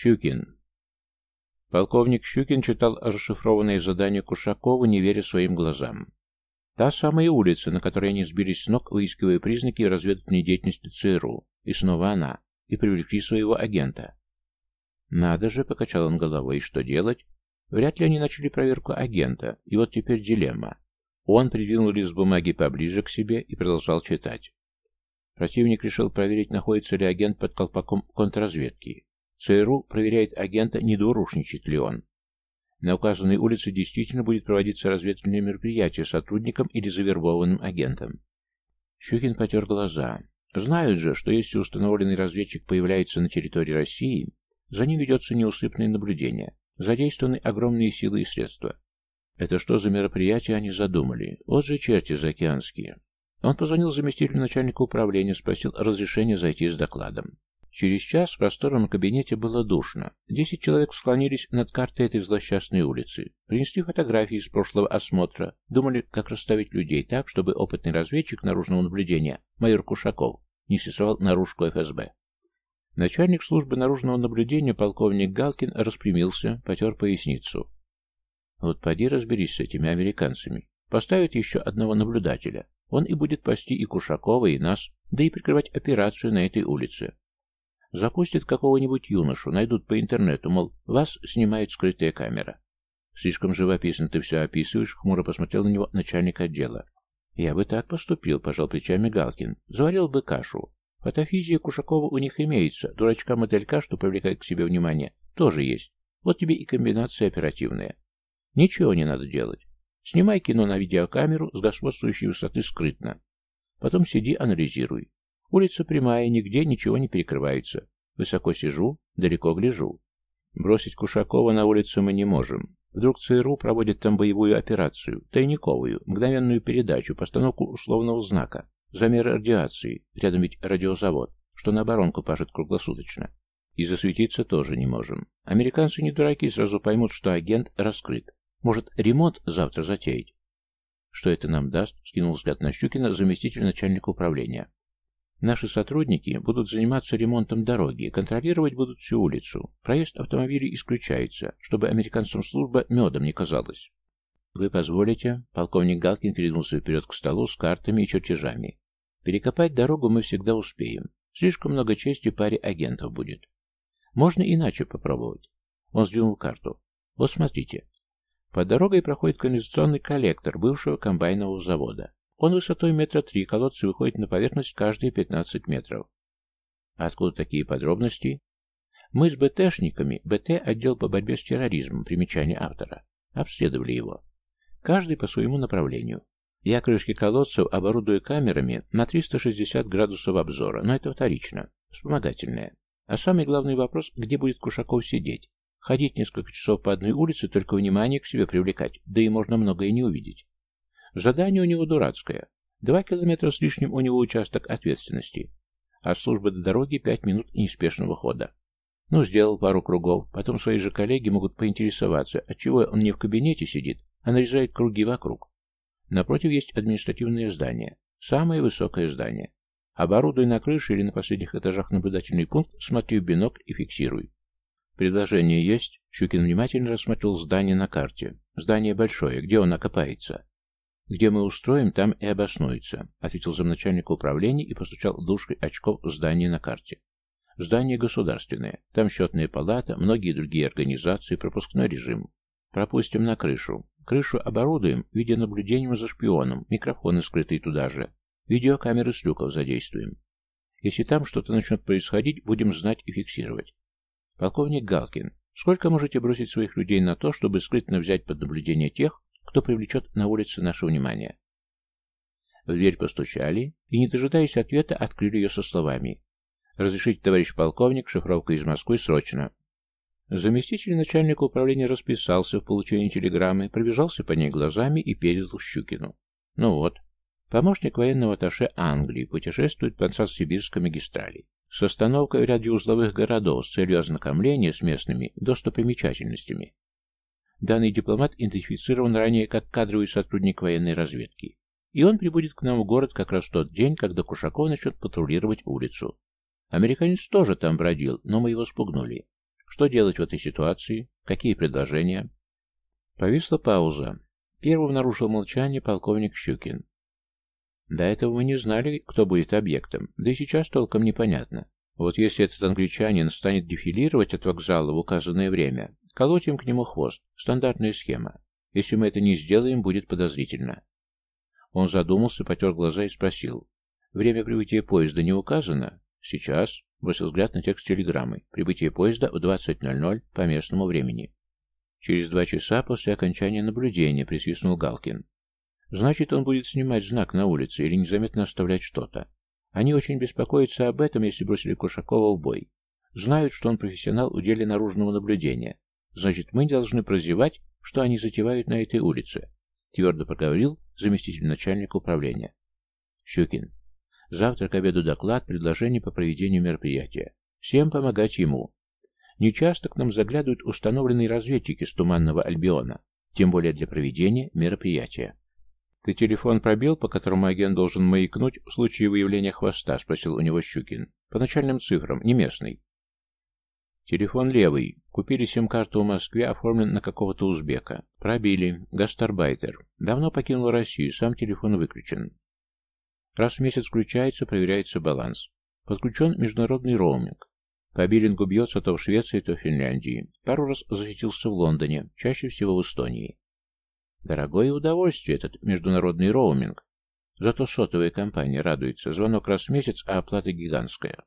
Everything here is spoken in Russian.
Щукин. Полковник Щукин читал расшифрованное задание Кушакова, не веря своим глазам. Та самая улица, на которой они сбились с ног, выискивая признаки разведывательной деятельности ЦРУ. И снова она. И привлекли своего агента. «Надо же», — покачал он головой, — «и что делать?» Вряд ли они начали проверку агента, и вот теперь дилемма. Он придвинул лист бумаги поближе к себе и продолжал читать. Противник решил проверить, находится ли агент под колпаком контрразведки. ЦРУ проверяет агента, не двурушничает ли он. На указанной улице действительно будет проводиться разведывательное мероприятие сотрудником или завербованным агентом. Щукин потер глаза. Знают же, что если установленный разведчик появляется на территории России, за ним ведется неусыпное наблюдение. Задействованы огромные силы и средства. Это что за мероприятие они задумали? Вот же черти заокеанские. Он позвонил заместителю начальника управления, спросил разрешения зайти с докладом. Через час в просторном кабинете было душно. Десять человек склонились над картой этой злосчастной улицы. Принесли фотографии из прошлого осмотра. Думали, как расставить людей так, чтобы опытный разведчик наружного наблюдения, майор Кушаков, не срисовал наружку ФСБ. Начальник службы наружного наблюдения, полковник Галкин, распрямился, потер поясницу. Вот поди разберись с этими американцами. Поставят еще одного наблюдателя. Он и будет пасти и Кушакова, и нас, да и прикрывать операцию на этой улице. Запустят какого-нибудь юношу, найдут по интернету, мол, вас снимает скрытая камера. Слишком живописно ты все описываешь, хмуро посмотрел на него начальник отдела. Я бы так поступил, пожал плечами Галкин. Заварил бы кашу. Фотофизия Кушакова у них имеется, дурачка-моделька, что привлекает к себе внимание, тоже есть. Вот тебе и комбинация оперативная. Ничего не надо делать. Снимай кино на видеокамеру с господствующей высоты скрытно. Потом сиди, анализируй. Улица прямая, нигде ничего не перекрывается. Высоко сижу, далеко гляжу. Бросить Кушакова на улицу мы не можем. Вдруг ЦРУ проводит там боевую операцию, тайниковую, мгновенную передачу, постановку условного знака, замер радиации, рядом ведь радиозавод, что на оборонку пашет круглосуточно. И засветиться тоже не можем. Американцы не дураки, сразу поймут, что агент раскрыт. Может, ремонт завтра затеять? Что это нам даст? Скинул взгляд на Щукина, заместитель начальника управления. Наши сотрудники будут заниматься ремонтом дороги, контролировать будут всю улицу. Проезд автомобилей исключается, чтобы американцам служба медом не казалась. Вы позволите? Полковник Галкин передвинулся вперед к столу с картами и чертежами. Перекопать дорогу мы всегда успеем. Слишком много чести паре агентов будет. Можно иначе попробовать. Он сдвинул карту. Вот смотрите. Под дорогой проходит канализационный коллектор бывшего комбайнового завода. Он высотой метра три, колодцы выходят на поверхность каждые 15 метров. Откуда такие подробности? Мы с БТшниками, БТ – отдел по борьбе с терроризмом, примечание автора, обследовали его. Каждый по своему направлению. Я крышки колодцев оборудую камерами на 360 градусов обзора, но это вторично, вспомогательное. А самый главный вопрос, где будет Кушаков сидеть? Ходить несколько часов по одной улице, только внимание к себе привлекать, да и можно многое не увидеть. Задание у него дурацкое. Два километра с лишним у него участок ответственности. От службы до дороги пять минут неспешного хода. Ну, сделал пару кругов. Потом свои же коллеги могут поинтересоваться, отчего он не в кабинете сидит, а нарезает круги вокруг. Напротив есть административное здание. Самое высокое здание. Оборудуй на крыше или на последних этажах наблюдательный пункт, смотри в бинокль и фиксируй. Предложение есть? Щукин внимательно рассмотрел здание на карте. Здание большое. Где он окопается? «Где мы устроим, там и обоснуется», — ответил замначальник управления и постучал дужкой очков здание на карте. «Здание государственное. Там счетная палата, многие другие организации, пропускной режим. Пропустим на крышу. Крышу оборудуем видеонаблюдением за шпионом, микрофоны скрытые туда же. Видеокамеры с люков задействуем. Если там что-то начнет происходить, будем знать и фиксировать. Полковник Галкин, сколько можете бросить своих людей на то, чтобы скрытно взять под наблюдение тех, кто привлечет на улице наше внимание. В дверь постучали и, не дожидаясь ответа, открыли ее со словами «Разрешите, товарищ полковник, шифровка из Москвы срочно». Заместитель начальника управления расписался в получении телеграммы, пробежался по ней глазами и передал Щукину. Ну вот, помощник военного атташе Англии путешествует по Транссибирской магистрали с остановкой в ряде узловых городов с целью ознакомления с местными достопримечательностями. Данный дипломат идентифицирован ранее как кадровый сотрудник военной разведки. И он прибудет к нам в город как раз в тот день, когда Кушаков начнет патрулировать улицу. Американец тоже там бродил, но мы его спугнули. Что делать в этой ситуации? Какие предложения? Повисла пауза. Первым нарушил молчание полковник Щукин. До этого мы не знали, кто будет объектом, да и сейчас толком непонятно. Вот если этот англичанин станет дефилировать от вокзала в указанное время, колотим к нему хвост. Стандартная схема. Если мы это не сделаем, будет подозрительно. Он задумался, потер глаза и спросил. Время прибытия поезда не указано? Сейчас. Бросил взгляд на текст телеграммы. Прибытие поезда в 20.00 по местному времени. Через два часа после окончания наблюдения присвистнул Галкин. Значит, он будет снимать знак на улице или незаметно оставлять что-то. Они очень беспокоятся об этом, если бросили Кушакова в бой. Знают, что он профессионал в деле наружного наблюдения. Значит, мы должны прозевать, что они затевают на этой улице. Твердо проговорил заместитель начальника управления. Щукин. Завтра к обеду доклад, предложение по проведению мероприятия. Всем помогать ему. Нечасто к нам заглядывают установленные разведчики с Туманного Альбиона, тем более для проведения мероприятия. «Ты телефон пробил, по которому агент должен маякнуть в случае выявления хвоста?» — спросил у него Щукин. «По начальным цифрам, не местный». «Телефон левый. Купили сим-карту в Москве, оформлен на какого-то узбека. Пробили. Гастарбайтер. Давно покинул Россию, сам телефон выключен. Раз в месяц включается, проверяется баланс. Подключен международный роуминг. По биллингу бьется то в Швеции, то в Финляндии. Пару раз засветился в Лондоне, чаще всего в Эстонии. Дорогое удовольствие этот международный роуминг. Зато сотовая компания радуется. Звонок раз в месяц, а оплата гигантская.